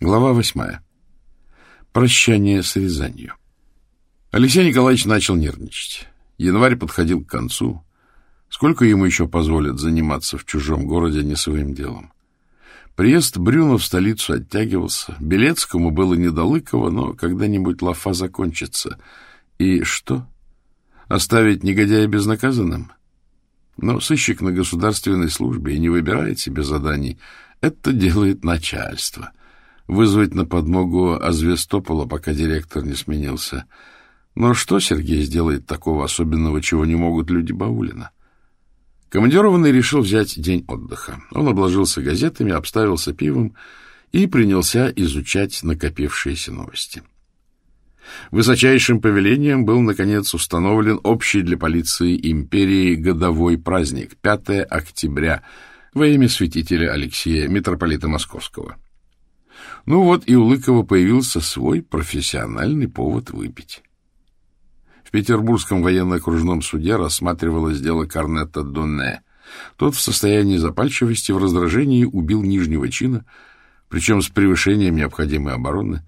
Глава восьмая. Прощание с Рязанью. Алексей Николаевич начал нервничать. Январь подходил к концу. Сколько ему еще позволят заниматься в чужом городе не своим делом? Приезд Брюна в столицу оттягивался. Белецкому было недолыково, но когда-нибудь лафа закончится. И что? Оставить негодяя безнаказанным? Но сыщик на государственной службе и не выбирает себе заданий. Это делает начальство вызвать на подмогу Азвестопола, пока директор не сменился. Но что Сергей сделает такого особенного, чего не могут люди Баулина? Командированный решил взять день отдыха. Он обложился газетами, обставился пивом и принялся изучать накопившиеся новости. Высочайшим повелением был, наконец, установлен общий для полиции империи годовой праздник — 5 октября во имя святителя Алексея, митрополита Московского — ну вот и у Лыкова появился свой профессиональный повод выпить. В Петербургском военно-окружном суде рассматривалось дело Корнета Донне. Тот в состоянии запальчивости в раздражении убил нижнего чина, причем с превышением необходимой обороны.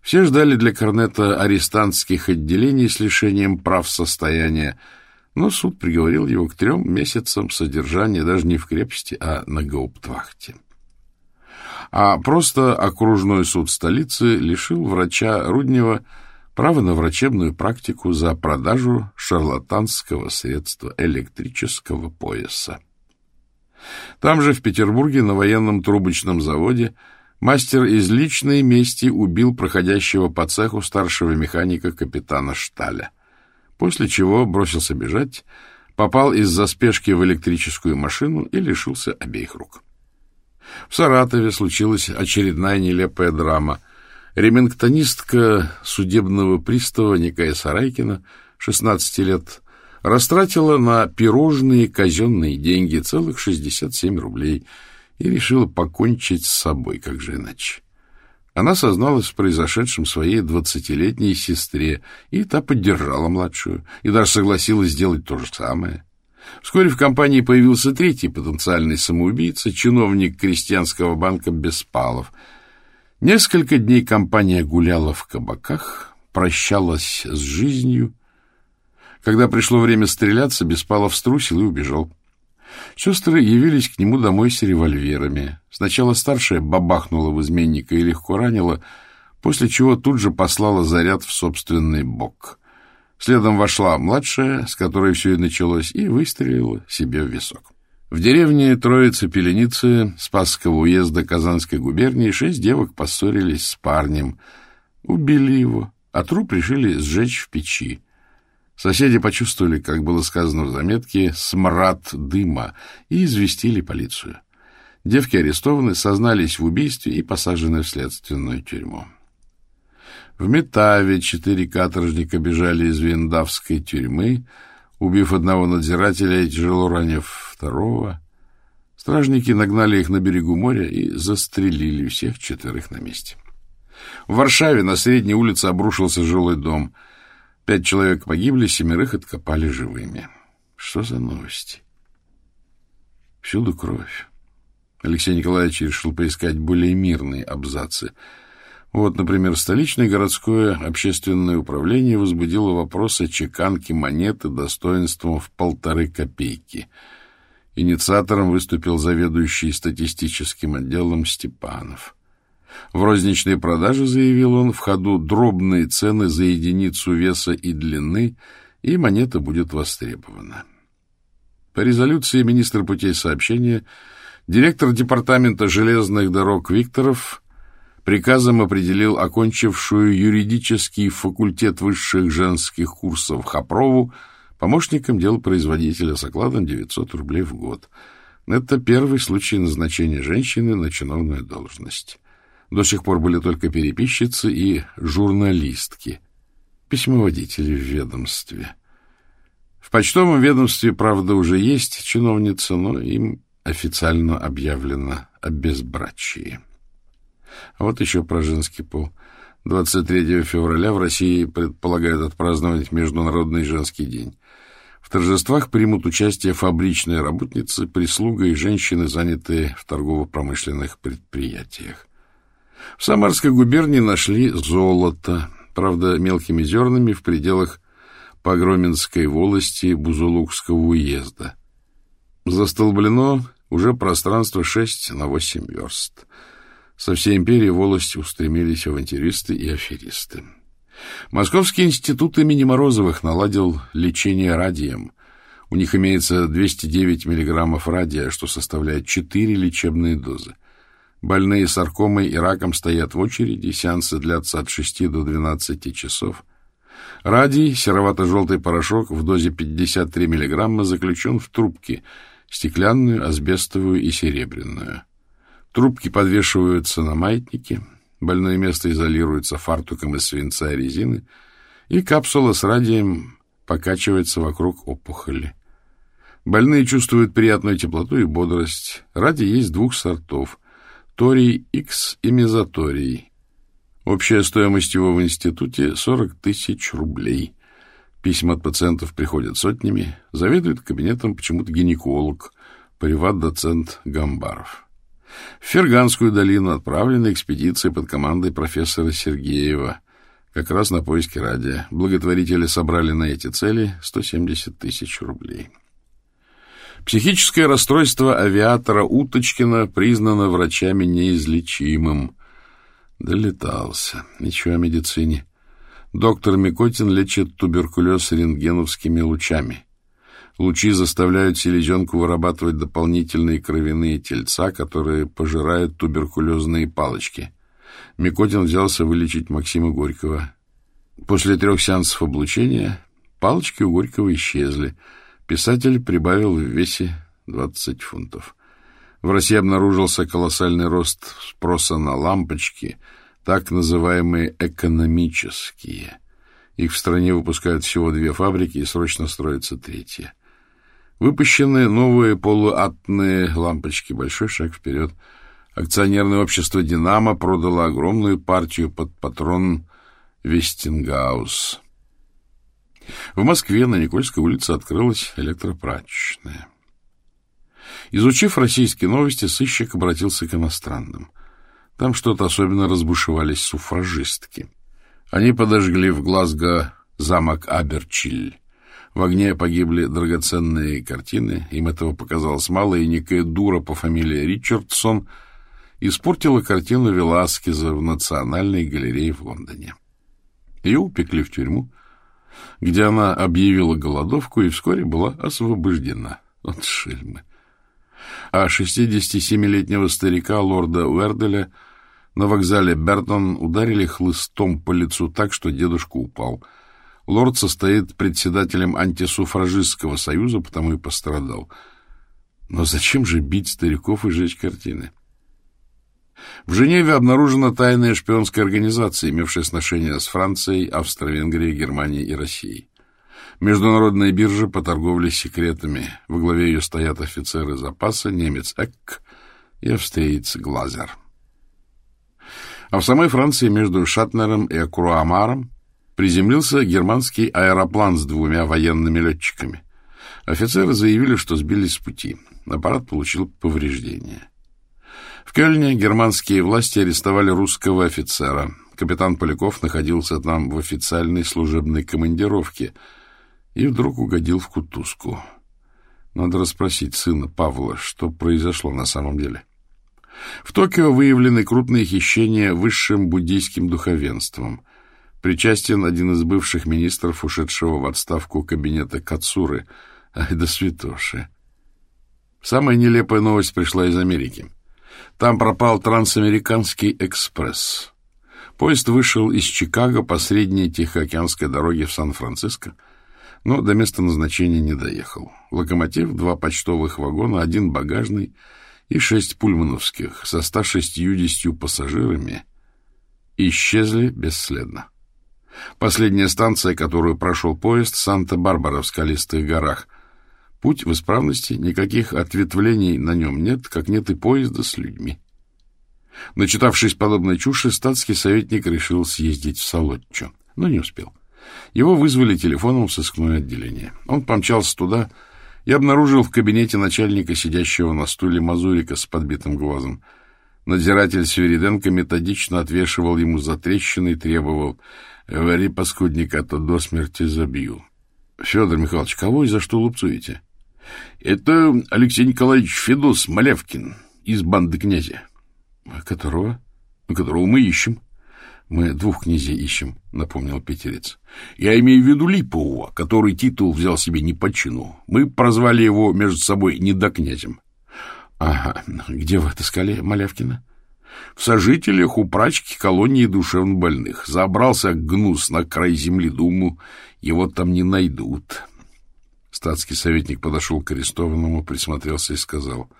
Все ждали для Корнета арестантских отделений с лишением прав состояния, но суд приговорил его к трем месяцам содержания даже не в крепости, а на гауптвахте а просто окружной суд столицы лишил врача Руднева права на врачебную практику за продажу шарлатанского средства электрического пояса. Там же, в Петербурге, на военном трубочном заводе, мастер из личной мести убил проходящего по цеху старшего механика капитана Шталя, после чего бросился бежать, попал из-за спешки в электрическую машину и лишился обеих рук. В Саратове случилась очередная нелепая драма. Ремингтонистка судебного пристава Никая Сарайкина, 16 лет, растратила на пирожные казенные деньги целых 67 рублей и решила покончить с собой, как же иначе. Она созналась в произошедшем своей двадцатилетней сестре, и та поддержала младшую, и даже согласилась сделать то же самое. Вскоре в компании появился третий потенциальный самоубийца, чиновник крестьянского банка Беспалов. Несколько дней компания гуляла в кабаках, прощалась с жизнью. Когда пришло время стреляться, Беспалов струсил и убежал. Сестры явились к нему домой с револьверами. Сначала старшая бабахнула в изменника и легко ранила, после чего тут же послала заряд в собственный бок — Следом вошла младшая, с которой все и началось, и выстрелила себе в висок. В деревне Троицы-Пеленицы Спасского уезда Казанской губернии шесть девок поссорились с парнем. Убили его, а труп решили сжечь в печи. Соседи почувствовали, как было сказано в заметке, смрад дыма и известили полицию. Девки арестованы, сознались в убийстве и посажены в следственную тюрьму. В Метаве четыре каторжника бежали из Виндавской тюрьмы, убив одного надзирателя и тяжело ранив второго. Стражники нагнали их на берегу моря и застрелили всех четверых на месте. В Варшаве на средней улице обрушился жилой дом. Пять человек погибли, семерых откопали живыми. Что за новости? Всюду кровь. Алексей Николаевич решил поискать более мирные абзацы — вот, например, столичное городское общественное управление возбудило вопрос о чеканке монеты достоинством в полторы копейки. Инициатором выступил заведующий статистическим отделом Степанов. В розничной продаже, заявил он, в ходу дробные цены за единицу веса и длины, и монета будет востребована. По резолюции министра путей сообщения директор департамента железных дорог Викторов – приказом определил окончившую юридический факультет высших женских курсов Хапрову помощником дел производителя с окладом 900 рублей в год. Это первый случай назначения женщины на чиновную должность. До сих пор были только переписчицы и журналистки, письмоводители в ведомстве. В почтовом ведомстве, правда, уже есть чиновница, но им официально объявлено о безбрачии. Вот еще про женский пол. 23 февраля в России предполагают отпраздновать Международный женский день. В торжествах примут участие фабричные работницы, прислуга и женщины, занятые в торгово-промышленных предприятиях. В Самарской губернии нашли золото, правда, мелкими зернами в пределах Погроменской волости Бузулукского уезда. Застолблено уже пространство 6 на 8 верст. Со всей империи волости устремились авантюристы и аферисты. Московский институт имени Морозовых наладил лечение радием. У них имеется 209 миллиграммов радия, что составляет 4 лечебные дозы. Больные саркомой и раком стоят в очереди, сеансы длятся от 6 до 12 часов. Радий, серовато-желтый порошок в дозе 53 миллиграмма заключен в трубки, стеклянную, асбестовую и серебряную. Трубки подвешиваются на маятнике, больное место изолируется фартуком из свинца и резины, и капсула с радием покачивается вокруг опухоли. Больные чувствуют приятную теплоту и бодрость. Радий есть двух сортов — торий X и мезоторий. Общая стоимость его в институте — 40 тысяч рублей. Письма от пациентов приходят сотнями. Заведует кабинетом почему-то гинеколог, приват-доцент Гамбаров. В Ферганскую долину отправлена экспедиция под командой профессора Сергеева, как раз на поиски радия. Благотворители собрали на эти цели 170 тысяч рублей. Психическое расстройство авиатора Уточкина признано врачами неизлечимым. Долетался. Ничего о медицине. Доктор Микотин лечит туберкулез рентгеновскими лучами. Лучи заставляют селезенку вырабатывать дополнительные кровяные тельца, которые пожирают туберкулезные палочки. Микотин взялся вылечить Максима Горького. После трех сеансов облучения палочки у Горького исчезли. Писатель прибавил в весе 20 фунтов. В России обнаружился колоссальный рост спроса на лампочки, так называемые экономические. Их в стране выпускают всего две фабрики, и срочно строится третья. Выпущены новые полуатные лампочки. Большой шаг вперед. Акционерное общество «Динамо» продало огромную партию под патрон Вестингаус. В Москве на Никольской улице открылась электропрачечная. Изучив российские новости, сыщик обратился к иностранным. Там что-то особенно разбушевались суфражистки. Они подожгли в Глазго замок Аберчиль. В огне погибли драгоценные картины, им этого показалось мало, и некая дура по фамилии Ричардсон испортила картину Веласкеза в Национальной галерее в Лондоне. Ее упекли в тюрьму, где она объявила голодовку и вскоре была освобождена от шельмы. А 67-летнего старика лорда Уэрделя на вокзале Бертон ударили хлыстом по лицу так, что дедушка упал — Лорд состоит председателем антисуфражистского союза, потому и пострадал. Но зачем же бить стариков и жечь картины? В Женеве обнаружена тайная шпионская организация, имевшая сношение с Францией, Австро-Венгрией, Германией и Россией. Международная биржа по торговле секретами. Во главе ее стоят офицеры запаса, немец Экк и австриец Глазер. А в самой Франции между Шатнером и Акруамаром приземлился германский аэроплан с двумя военными летчиками. Офицеры заявили, что сбились с пути. Аппарат получил повреждения. В Кельне германские власти арестовали русского офицера. Капитан Поляков находился там в официальной служебной командировке и вдруг угодил в кутузку. Надо расспросить сына Павла, что произошло на самом деле. В Токио выявлены крупные хищения высшим буддийским духовенством — Причастен один из бывших министров, ушедшего в отставку кабинета Кацуры. Ай да святоши. Самая нелепая новость пришла из Америки. Там пропал трансамериканский экспресс. Поезд вышел из Чикаго по средней Тихоокеанской дороге в Сан-Франциско, но до места назначения не доехал. Локомотив, два почтовых вагона, один багажный и шесть пульмановских со 160 пассажирами исчезли бесследно. Последняя станция, которую прошел поезд, Санта-Барбара в скалистых горах. Путь в исправности, никаких ответвлений на нем нет, как нет и поезда с людьми. Начитавшись подобной чуши, статский советник решил съездить в Солодчо, но не успел. Его вызвали телефоном в сыскное отделение. Он помчался туда и обнаружил в кабинете начальника, сидящего на стуле Мазурика с подбитым глазом. Надзиратель Свириденко методично отвешивал ему за трещины и требовал «Вари, паскудник, а то до смерти забью». — Федор Михайлович, кого и за что лупцуете? — Это Алексей Николаевич Федос Малявкин из банды князя. — Которого? — Которого мы ищем. — Мы двух князей ищем, — напомнил Петерец. — Я имею в виду Липового, который титул взял себе не по чину. Мы прозвали его между собой недокнязем. — Ага. Где вы отыскали Малявкина? — В сожителях у прачки колонии душевнобольных. Забрался гнус на край земли, думаю, его там не найдут. Статский советник подошел к арестованному, присмотрелся и сказал,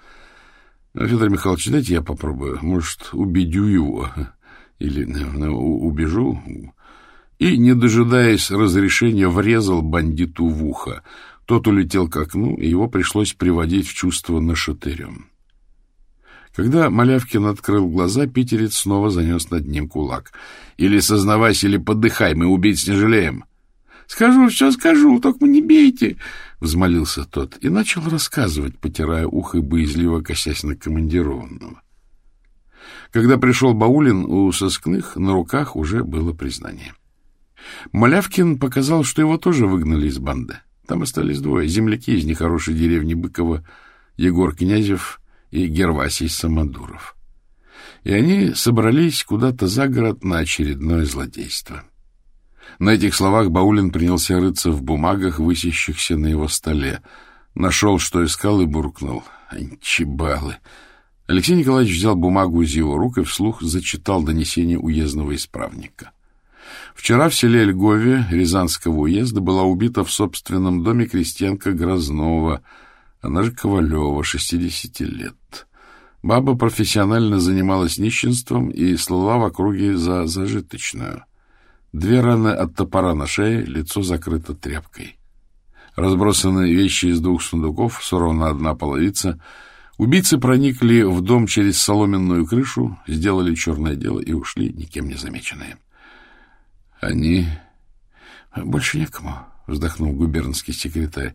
«Ну, — Федор Михайлович, дайте я попробую. Может, убедю его или ну, убежу. И, не дожидаясь разрешения, врезал бандиту в ухо. Тот улетел к окну, и его пришлось приводить в чувство нашатырем. Когда Малявкин открыл глаза, питерец снова занес над ним кулак. — Или сознавайся, или подыхай, мы убийц не жалеем. —— Скажу, все скажу, только не бейте, — взмолился тот и начал рассказывать, потирая ухо и боязливо косясь на командированного. Когда пришел Баулин, у сыскных на руках уже было признание. Малявкин показал, что его тоже выгнали из банды. Там остались двое — земляки из нехорошей деревни Быкова, Егор Князев и Гервасий Самодуров. И они собрались куда-то за город на очередное злодейство. — на этих словах Баулин принялся рыться в бумагах, высящихся на его столе. Нашел, что искал, и буркнул. Чебалы! Алексей Николаевич взял бумагу из его рук и вслух зачитал донесение уездного исправника. Вчера в селе Льгове Рязанского уезда была убита в собственном доме крестьянка Грознова, она же Ковалева, 60 лет. Баба профессионально занималась нищенством и слала в округе за зажиточную — Две раны от топора на шее, лицо закрыто тряпкой. Разбросаны вещи из двух сундуков, сорвана одна половица. Убийцы проникли в дом через соломенную крышу, сделали черное дело и ушли, никем не замеченные. Они... Больше некому, — вздохнул губернский секретарь.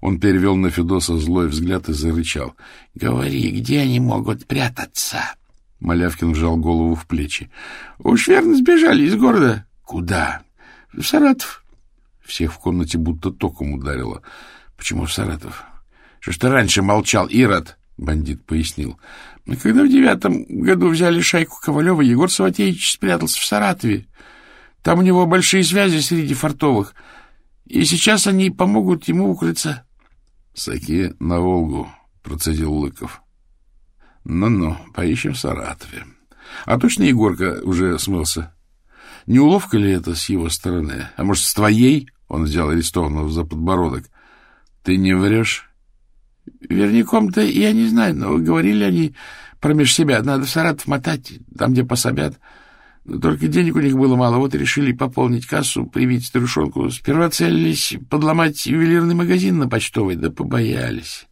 Он перевел на Федоса злой взгляд и зарычал. — Говори, где они могут прятаться? Малявкин вжал голову в плечи. — Уж верно сбежали из города. Куда? В Саратов. Всех в комнате будто током ударило. Почему в Саратов? Что ж ты раньше молчал, Ирод? Бандит пояснил. Когда в девятом году взяли шайку Ковалева, Егор Саватеевич спрятался в Саратове. Там у него большие связи среди фартовых. И сейчас они помогут ему укрыться. — Саки на Волгу, — процедил Лыков. Ну — Ну-ну, поищем в Саратове. А точно Егорка уже смылся? Не уловка ли это с его стороны? А может, с твоей? Он взял арестованного за подбородок. Ты не врешь? Верняком-то я не знаю, но говорили они промеж себя. Надо в Саратов мотать, там, где пособят. Только денег у них было мало, вот и решили пополнить кассу, привить старушонку. Сперва целились подломать ювелирный магазин на почтовой, да побоялись.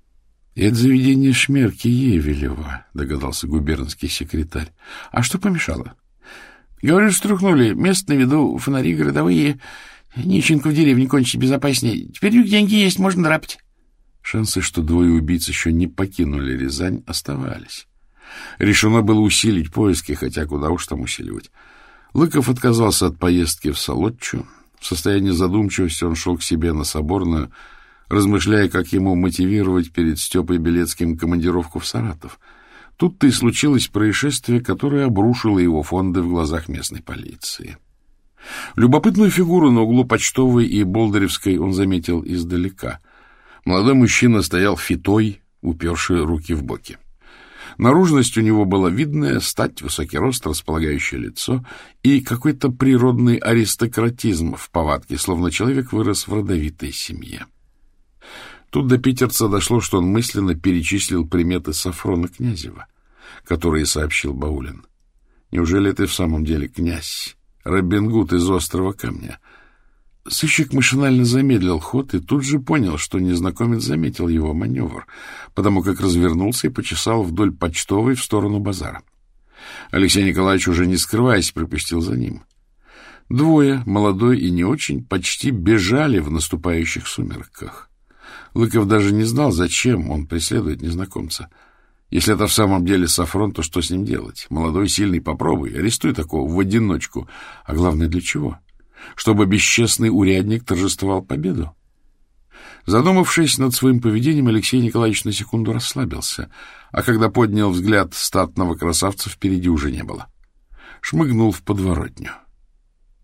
— Это заведение Шмерки Евелева, — догадался губернский секретарь. — А что помешало? Говорят, струхнули. Место на виду, фонари городовые. Нищенку в деревне кончить безопаснее. Теперь у них деньги есть, можно драпать. Шансы, что двое убийц еще не покинули Рязань, оставались. Решено было усилить поиски, хотя куда уж там усиливать. Лыков отказался от поездки в Солодчу. В состоянии задумчивости он шел к себе на Соборную, размышляя, как ему мотивировать перед Степой Белецким командировку в Саратов — Тут-то и случилось происшествие, которое обрушило его фонды в глазах местной полиции. Любопытную фигуру на углу Почтовой и Болдыревской он заметил издалека. Молодой мужчина стоял фитой, уперший руки в боки. Наружность у него была видная, стать, высокий рост, располагающее лицо и какой-то природный аристократизм в повадке, словно человек вырос в родовитой семье. Тут до питерца дошло, что он мысленно перечислил приметы Сафрона Князева, которые сообщил Баулин. Неужели ты в самом деле князь? Робин Гуд из острова камня. Сыщик машинально замедлил ход и тут же понял, что незнакомец заметил его маневр, потому как развернулся и почесал вдоль почтовой в сторону базара. Алексей Николаевич, уже не скрываясь, пропустил за ним. Двое, молодой и не очень, почти бежали в наступающих сумерках. Лыков даже не знал, зачем он преследует незнакомца. Если это в самом деле Сафрон, то что с ним делать? Молодой, сильный, попробуй. Арестуй такого в одиночку. А главное, для чего? Чтобы бесчестный урядник торжествовал победу? Задумавшись над своим поведением, Алексей Николаевич на секунду расслабился, а когда поднял взгляд статного красавца, впереди уже не было. Шмыгнул в подворотню.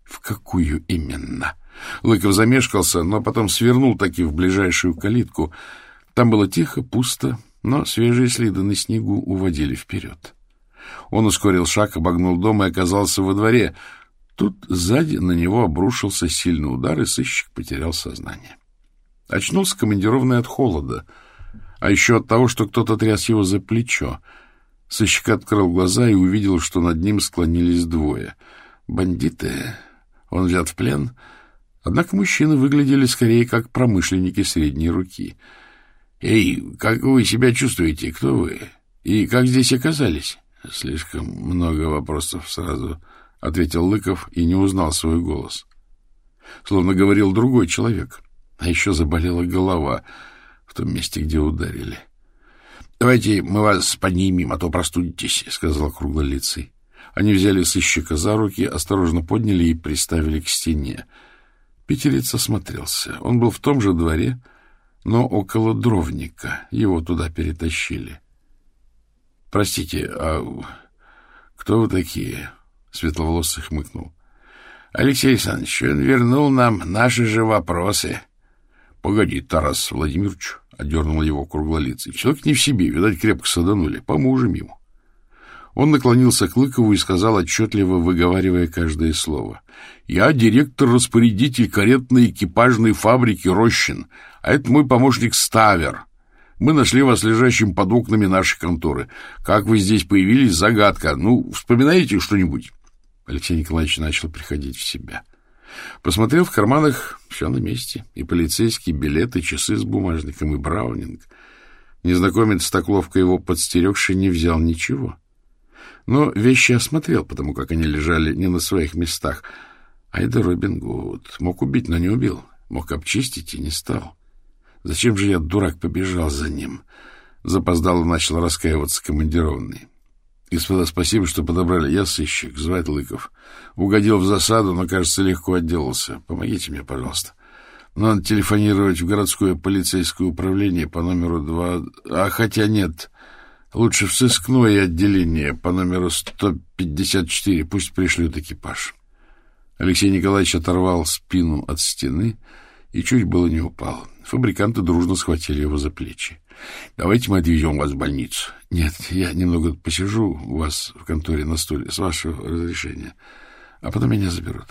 В какую именно? Лыков замешкался, но потом свернул таки в ближайшую калитку. Там было тихо, пусто, но свежие следы на снегу уводили вперед. Он ускорил шаг, обогнул дом и оказался во дворе. Тут сзади на него обрушился сильный удар, и сыщик потерял сознание. Очнулся командированный от холода, а еще от того, что кто-то тряс его за плечо. Сыщик открыл глаза и увидел, что над ним склонились двое. Бандиты. Он взят в плен. Однако мужчины выглядели скорее как промышленники средней руки —— Эй, как вы себя чувствуете? Кто вы? И как здесь оказались? — Слишком много вопросов сразу, — ответил Лыков и не узнал свой голос. Словно говорил другой человек. А еще заболела голова в том месте, где ударили. — Давайте мы вас поднимем, а то простудитесь, — сказал круглолицый. Они взяли сыщика за руки, осторожно подняли и приставили к стене. Петерец осмотрелся. Он был в том же дворе, — но около дровника. Его туда перетащили. — Простите, а кто вы такие? — Светловолосый хмыкнул. — Алексей Александрович, он вернул нам наши же вопросы. — Погоди, Тарас Владимирович, — одернул его круглолицый. — Человек не в себе, видать, крепко саданули. Поможем ему. Он наклонился к Лыкову и сказал, отчетливо выговаривая каждое слово. — Я директор-распорядитель каретной экипажной фабрики «Рощин», а это мой помощник Ставер. Мы нашли вас лежащим под окнами нашей конторы. Как вы здесь появились, загадка. Ну, вспоминаете что-нибудь? Алексей Николаевич начал приходить в себя. Посмотрел в карманах, все на месте. И полицейские билеты, часы с бумажником, и браунинг. Незнакомец, так ловко его подстерегший, не взял ничего. — но вещи осмотрел, потому как они лежали не на своих местах. А это Робин Гуд. Мог убить, но не убил. Мог обчистить и не стал. Зачем же я, дурак, побежал за ним? Запоздало начал раскаиваться командированный. Господа, спасибо, что подобрали. Я сыщик, звать Лыков. Угодил в засаду, но, кажется, легко отделался. Помогите мне, пожалуйста. Надо телефонировать в городское полицейское управление по номеру два... А хотя нет, Лучше в сыскное отделение по номеру 154. Пусть пришлют экипаж. Алексей Николаевич оторвал спину от стены и чуть было не упал. Фабриканты дружно схватили его за плечи. — Давайте мы отвезем вас в больницу. — Нет, я немного посижу у вас в конторе на стуле, с вашего разрешения, а потом меня заберут.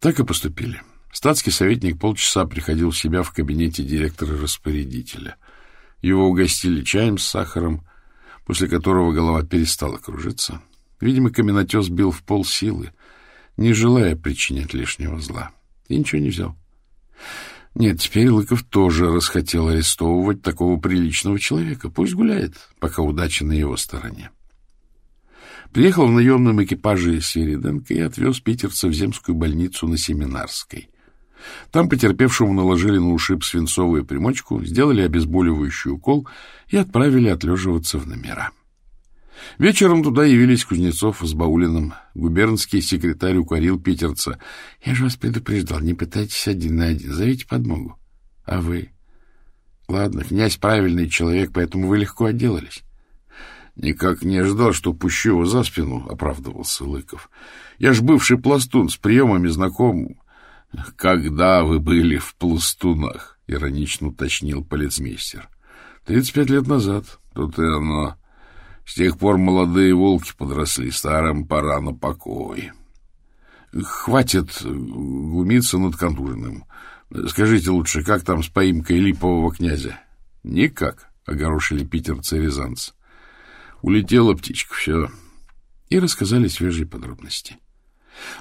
Так и поступили. Статский советник полчаса приходил в себя в кабинете директора-распорядителя — его угостили чаем с сахаром, после которого голова перестала кружиться. Видимо, каменотес бил в пол силы, не желая причинять лишнего зла. И ничего не взял. Нет, теперь Лыков тоже расхотел арестовывать такого приличного человека. Пусть гуляет, пока удача на его стороне. Приехал в наемном экипаже Середенко и отвез питерца в земскую больницу на Семинарской. Там потерпевшему наложили на ушиб свинцовую примочку, сделали обезболивающий укол и отправили отлеживаться в номера. Вечером туда явились Кузнецов с Баулиным. Губернский секретарь укорил питерца. — Я же вас предупреждал, не пытайтесь один на один, зовите подмогу. — А вы? — Ладно, князь правильный человек, поэтому вы легко отделались. — Никак не ожидал, что пущу его за спину, — оправдывался Лыков. — Я ж бывший пластун, с приемами знаком. — Когда вы были в пластунах? — иронично уточнил полицмейстер. — Тридцать пять лет назад. Тут и оно. С тех пор молодые волки подросли, старым пора на покой. Хватит глумиться над контуженным. Скажите лучше, как там с поимкой липового князя? — Никак, — огорошили питерцы рязанцы. Улетела птичка, все. И рассказали свежие подробности. —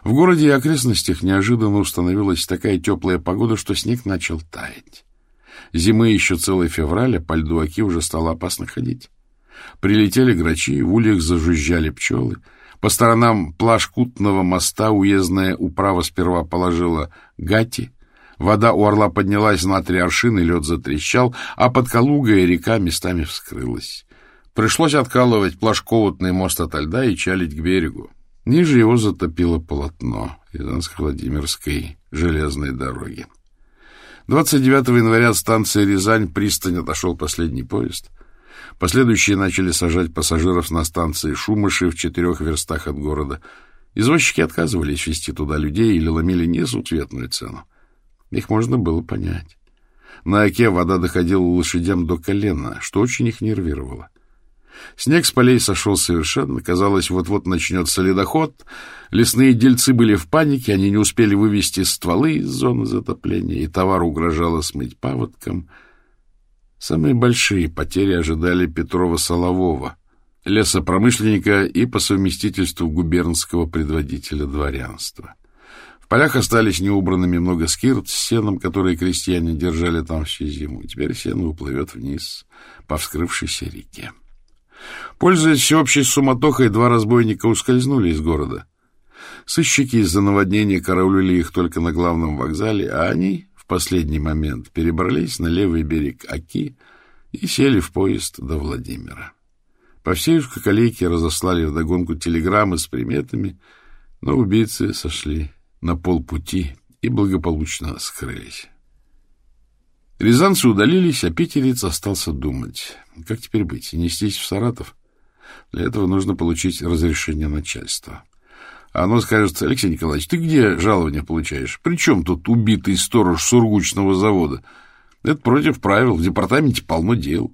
в городе и окрестностях неожиданно установилась такая теплая погода, что снег начал таять. Зимы еще целый февраль, а по льду Оки уже стало опасно ходить. Прилетели грачи, в ульях зажужжали пчелы. По сторонам плашкутного моста уездная управа сперва положила гати. Вода у орла поднялась на три аршины, лед затрещал, а под Калугой река местами вскрылась. Пришлось откалывать плашковутный мост от льда и чалить к берегу. Ниже его затопило полотно Рязанско-Владимирской железной дороги. 29 января от станции Рязань пристань отошел последний поезд. Последующие начали сажать пассажиров на станции Шумыши в четырех верстах от города. Извозчики отказывались везти туда людей или ломили несусветную цену. Их можно было понять. На оке вода доходила лошадям до колена, что очень их нервировало. Снег с полей сошел совершенно. Казалось, вот-вот начнется ледоход. Лесные дельцы были в панике, они не успели вывести стволы из зоны затопления, и товар угрожало смыть паводком. Самые большие потери ожидали Петрова-Солового, лесопромышленника и по совместительству губернского предводителя дворянства. В полях остались неубранными много скирт с сеном, которые крестьяне держали там всю зиму. Теперь сено уплывет вниз по вскрывшейся реке. Пользуясь всеобщей суматохой, два разбойника ускользнули из города. Сыщики из-за наводнения караулили их только на главном вокзале, а они последний момент перебрались на левый берег Оки и сели в поезд до Владимира. По всей узкоколейке разослали вдогонку телеграммы с приметами, но убийцы сошли на полпути и благополучно скрылись. Рязанцы удалились, а питерец остался думать. Как теперь быть? Нестись в Саратов? Для этого нужно получить разрешение начальства. А оно скажет, Алексей Николаевич, ты где жалование получаешь? При чем тут убитый сторож сургучного завода? Это против правил, в департаменте полно дел.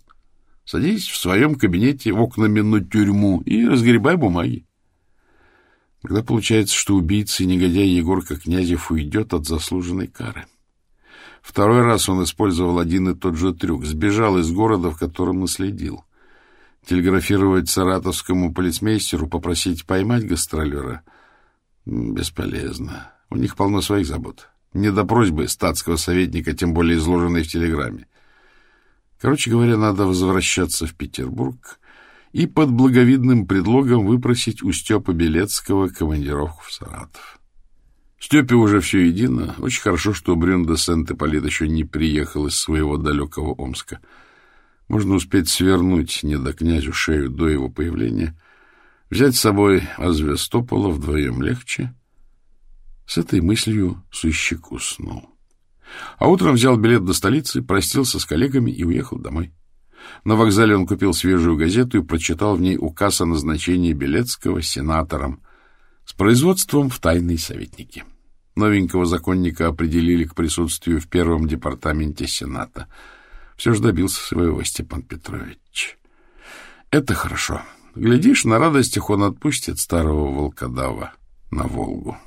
Садись в своем кабинете окнами на тюрьму и разгребай бумаги. Тогда получается, что убийца и негодяй Егорка Князев уйдет от заслуженной кары. Второй раз он использовал один и тот же трюк. Сбежал из города, в котором наследил. Телеграфировать саратовскому полицмейстеру, попросить поймать гастролера — бесполезно. У них полно своих забот. Не до просьбы статского советника, тем более изложенной в телеграмме. Короче говоря, надо возвращаться в Петербург и под благовидным предлогом выпросить у Степа Белецкого командировку в Саратов. Степе уже все едино. Очень хорошо, что Брюн де Сент-Эполит еще не приехал из своего далекого Омска. Можно успеть свернуть не до князю шею до его появления, взять с собой Азвестопола вдвоем легче. С этой мыслью сыщик уснул. А утром взял билет до столицы, простился с коллегами и уехал домой. На вокзале он купил свежую газету и прочитал в ней указ о назначении Белецкого сенатором с производством в тайные советники. Новенького законника определили к присутствию в первом департаменте Сената. Все же добился своего Степан Петрович. Это хорошо. Глядишь, на радостях он отпустит старого волкодава на Волгу.